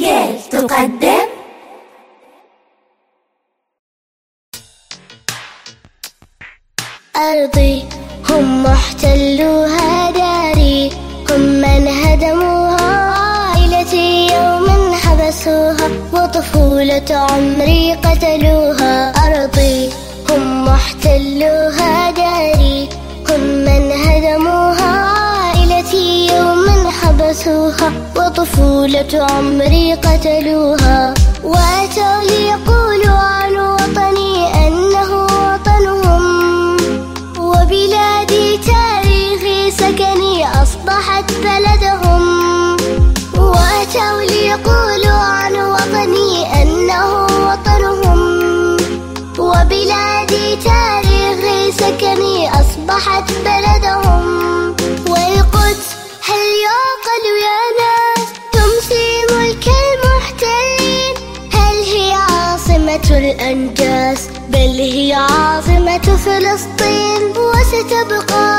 جيل تقدم. أرضي هم محتلوها داري هم من هدموها عائلتي يوم حبسوها. وطفولة عمري قتلوها. أرضي هم محتلوها حبسوها وطفولة عمري قتلوها وأتوا ليقولوا عن وطني أنه وطنهم وبلادي تاريخي سكني أصبحت بلدهم وأتوا ليقولوا عن وطني أنه وطنهم وبلادي تاريخي سكني أصبحت بلدهم عاصمة الأنجاز بل هي عاصمة فلسطين وستبقى